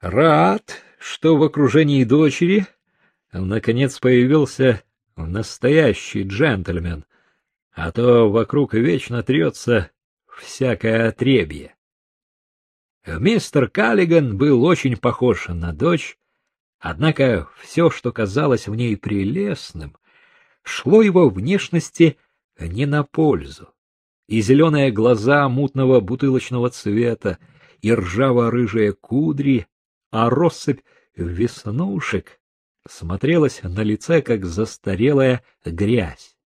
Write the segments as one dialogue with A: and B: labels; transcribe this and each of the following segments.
A: Рад, что в окружении дочери наконец появился настоящий джентльмен, а то вокруг вечно трется всякое отребье. Мистер Каллиган был очень похож на дочь, однако все, что казалось в ней прелестным, шло его внешности не на пользу. И зеленые глаза мутного бутылочного цвета, и ржаво-рыжие кудри, а россыпь веснушек смотрелась на лице, как застарелая грязь.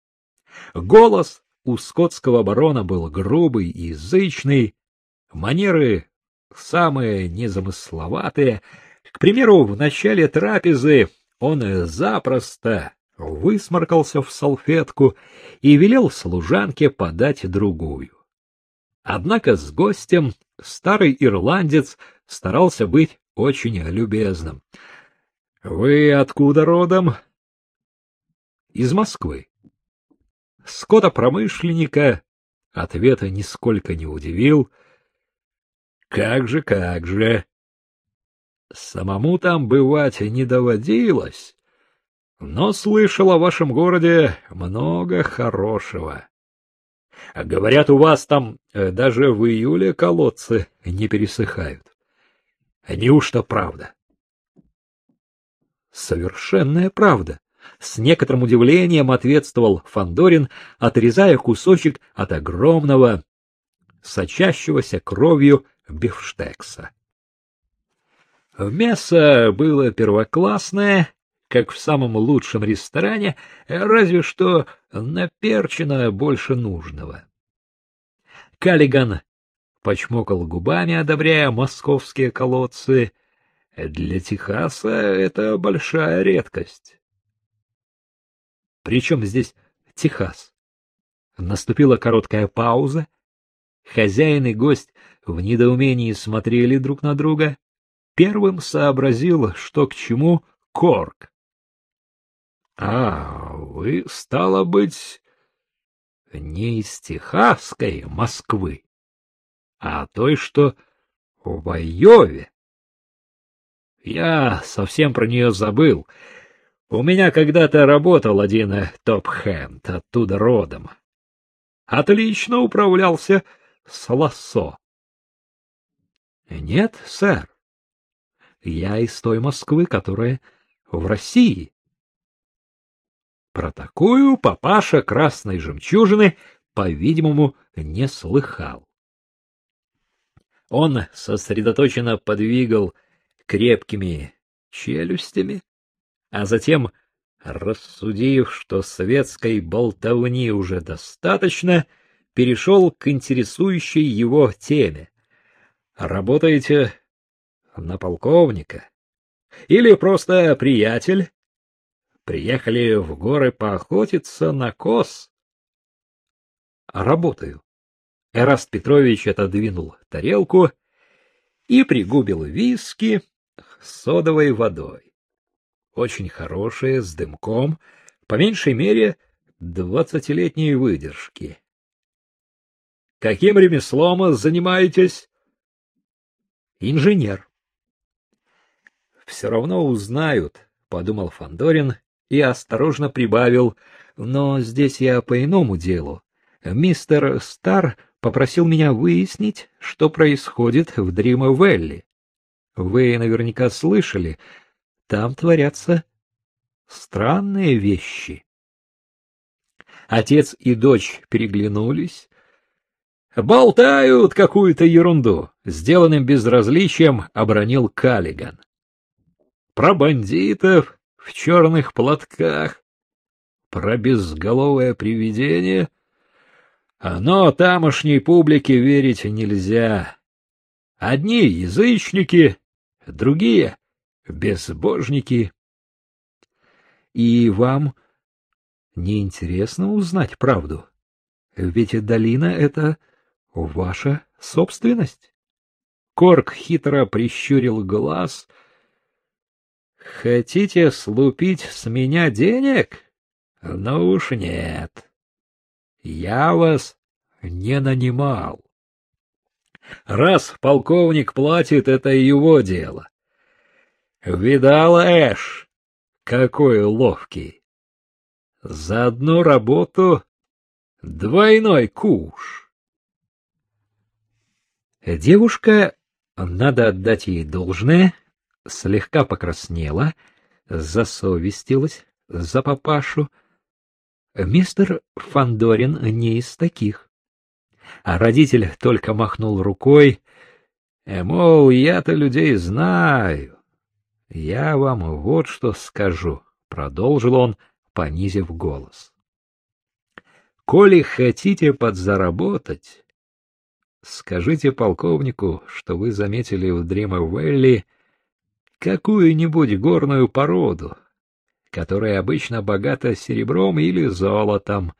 A: Голос у скотского барона был грубый и язычный, манеры самые незамысловатые. К примеру, в начале трапезы он запросто высморкался в салфетку и велел служанке подать другую. Однако с гостем старый ирландец старался быть очень любезным. — Вы откуда родом? — Из Москвы. Скотопромышленника ответа нисколько не удивил. — Как же, как же! Самому там бывать не доводилось, но слышал о вашем городе много хорошего. Говорят, у вас там э, даже в июле колодцы не пересыхают. Неужто правда? Совершенная правда. С некоторым удивлением ответствовал Фандорин, отрезая кусочек от огромного, сочащегося кровью бифштекса. Мясо было первоклассное, как в самом лучшем ресторане, разве что наперчено больше нужного. Каллиган почмокал губами, одобряя московские колодцы. Для Техаса это большая редкость. Причем здесь Техас? Наступила короткая пауза. Хозяин и гость в недоумении смотрели друг на друга. Первым сообразил, что к чему Корк. А, вы, стало быть, не из Техасской Москвы, а той, что в Айове. Я совсем про нее забыл. У меня когда-то работал один топ-хенд оттуда родом. Отлично управлялся с лассо. Нет, сэр. Я из той Москвы, которая в России. Про такую папаша красной жемчужины, по-видимому, не слыхал. Он сосредоточенно подвигал крепкими челюстями, а затем, рассудив, что светской болтовни уже достаточно, перешел к интересующей его теме. Работаете на полковника? Или просто приятель? Приехали в горы поохотиться на коз. Работаю. Эраст Петрович отодвинул тарелку и пригубил виски содовой водой. Очень хорошие, с дымком, по меньшей мере двадцатилетней выдержки. Каким ремеслом занимаетесь? Инженер. Все равно узнают, подумал Фандорин и осторожно прибавил, но здесь я по иному делу. Мистер Стар попросил меня выяснить, что происходит в Дрима-Велли. Вы наверняка слышали, там творятся странные вещи. Отец и дочь переглянулись. Болтают какую-то ерунду, сделанным безразличием обронил Каллиган. Про бандитов, в черных платках, про безголовое привидение, но тамошней публике верить нельзя. Одни язычники, другие безбожники. И вам не интересно узнать правду? Ведь долина — это ваша собственность. Корк хитро прищурил глаз — Хотите слупить с меня денег? Ну уж нет. Я вас не нанимал. Раз полковник платит, это его дело. Видала, Эш, какой ловкий. За одну работу двойной куш.
B: Девушка, надо отдать ей должное, слегка покраснела, засовестилась за папашу. Мистер Фандорин не из таких. А родитель только махнул рукой, мол, я-то людей знаю. Я вам вот что скажу, продолжил он, понизив голос. Коли хотите подзаработать, скажите полковнику, что вы заметили в Дримовелли какую-нибудь горную породу, которая обычно богата серебром или золотом.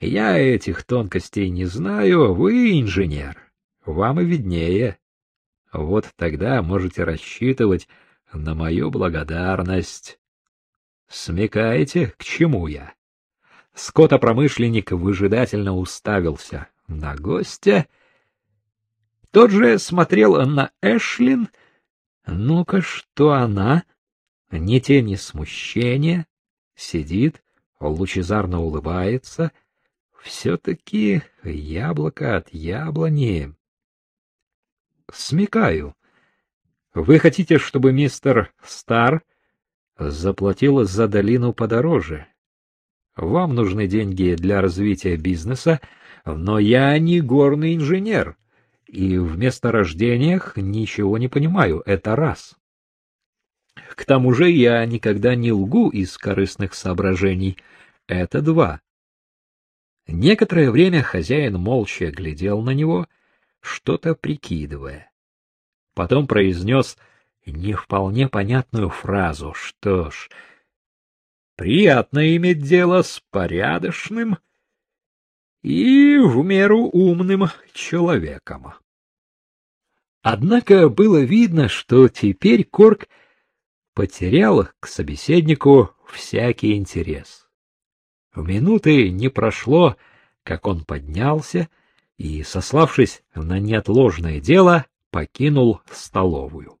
B: Я этих тонкостей не знаю, вы инженер, вам и виднее. Вот тогда можете рассчитывать на мою благодарность. Смекаете, к чему я? Скотопромышленник выжидательно уставился на гостя. Тот же смотрел на Эшлин. Ну-ка, что она? Ни тени смущения. Сидит, лучезарно улыбается. Все-таки яблоко от яблони. Смекаю. Вы хотите, чтобы мистер Стар заплатил за долину подороже? Вам нужны деньги для развития бизнеса, но я не горный инженер, и в месторождениях ничего не понимаю, это раз. К тому же я никогда не лгу из корыстных соображений, это два. Некоторое время хозяин молча глядел на него, что-то прикидывая. Потом произнес не вполне понятную фразу. Что ж, приятно иметь дело с порядочным и в меру умным человеком. Однако было видно, что теперь Корк потерял к собеседнику всякий интерес. В минуты не прошло, как он поднялся и, сославшись на неотложное дело, покинул столовую.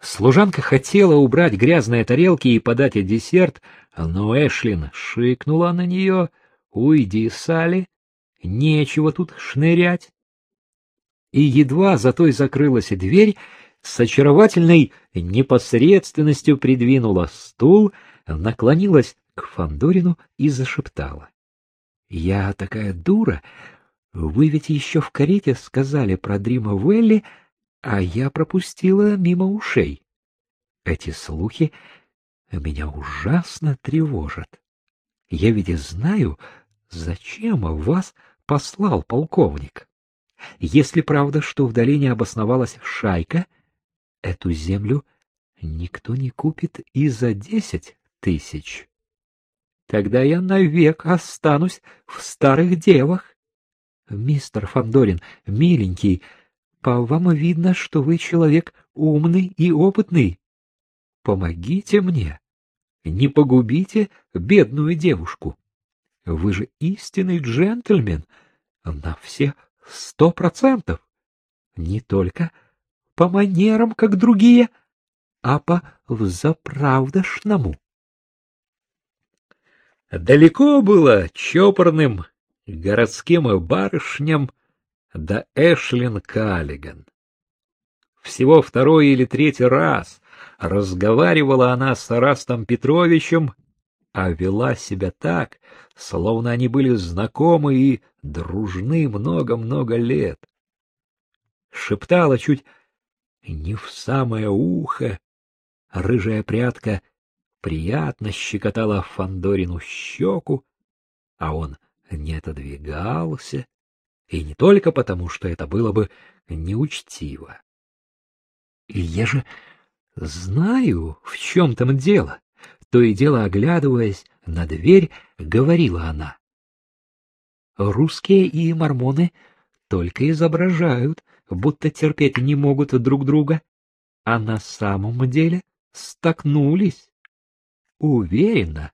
B: Служанка хотела убрать грязные тарелки и подать десерт, но Эшлин шикнула на нее «Уйди, Салли, нечего тут шнырять». И едва за той закрылась дверь, с очаровательной непосредственностью придвинула стул, наклонилась к Фандорину и зашептала. — Я такая дура, вы ведь еще в карете сказали про Дрима Велли, а я пропустила мимо ушей. Эти слухи меня ужасно тревожат. Я ведь знаю, зачем вас послал полковник. Если правда, что в долине обосновалась шайка, эту землю никто не купит и за десять тысяч. Тогда я навек останусь в старых девах. Мистер Фандорин, миленький, по вам видно, что вы человек умный и опытный. Помогите мне. Не погубите бедную девушку. Вы же истинный джентльмен на все сто процентов. Не только по манерам, как другие, а по взаправдошному.
A: Далеко было чопорным городским барышням да Эшлин Каллиган. Всего второй или третий раз разговаривала она с Арастом Петровичем, а вела себя так, словно они были знакомы и дружны много-много лет. Шептала чуть не в самое ухо, рыжая прядка приятно щекотала Фандорину щеку, а он не отодвигался, и не только потому, что это было бы неучтиво. И я же знаю, в чем там дело, то и дело оглядываясь на дверь, говорила она. Русские и мормоны только изображают, будто терпеть не могут друг друга, а на самом деле столкнулись. Уверенно,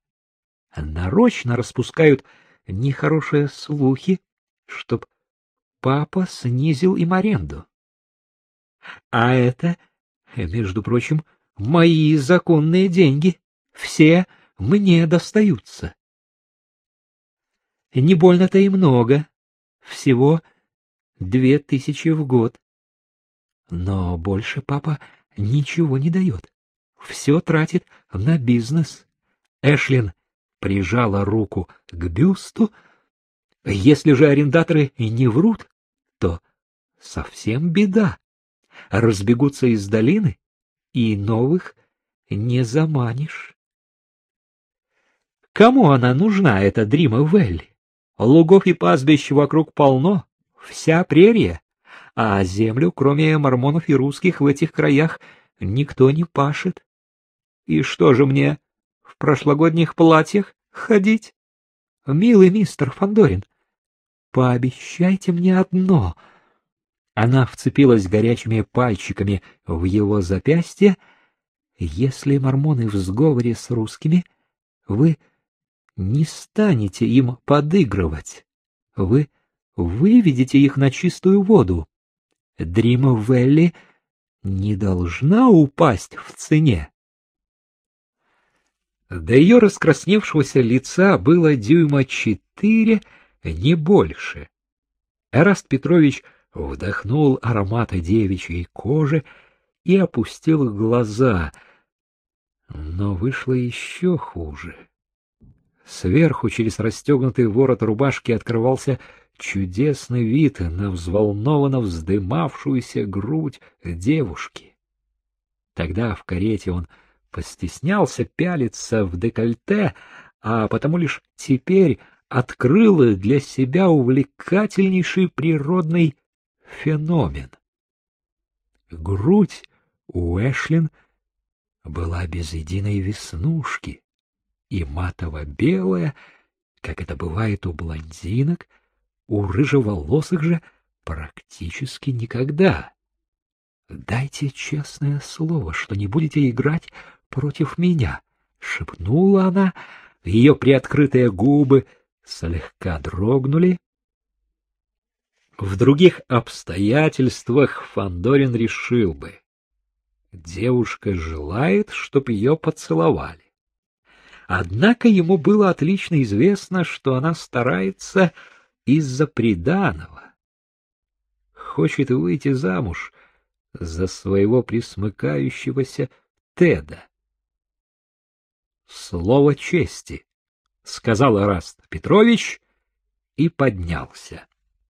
A: нарочно распускают нехорошие слухи, чтоб папа снизил им аренду. А это
B: Между прочим, мои законные деньги. Все мне достаются. Не больно-то и много. Всего две тысячи в год. Но больше папа ничего не дает. Все тратит на бизнес. Эшлин прижала руку к бюсту. Если же арендаторы не врут, то совсем беда. Разбегутся из долины, и новых не заманишь. Кому она нужна, эта Дрима Велли? Лугов и пастбищ вокруг полно, вся прерия, а землю, кроме мормонов и русских, в этих краях никто не пашет. И что же мне, в прошлогодних платьях ходить? Милый мистер Фандорин, пообещайте мне одно. Она вцепилась горячими пальчиками в его запястье. Если мормоны в сговоре с русскими, вы не станете им подыгрывать. Вы выведете их на чистую воду. Дрима Велли не должна упасть в цене. До ее раскрасневшегося лица было дюйма четыре, не больше. Эраст Петрович вдохнул ароматы девичьей кожи и опустил глаза, но вышло еще хуже. Сверху через расстегнутый ворот рубашки открывался чудесный вид на взволнованно вздымавшуюся грудь девушки. Тогда в карете он постеснялся пялиться в декольте, а потому лишь теперь открыл для себя увлекательнейший природный феномен. Грудь у Эшлин была без единой веснушки и матово-белая, как это бывает у блондинок, у рыжеволосых же практически никогда. Дайте честное слово, что не будете играть против меня, шепнула она. Ее приоткрытые губы слегка дрогнули. В других обстоятельствах Фандорин решил бы: девушка желает, чтоб ее поцеловали. Однако ему было отлично известно, что она старается из-за приданого. Хочет выйти замуж за своего присмыкающегося Теда. Слово чести, сказал Раст Петрович и поднялся.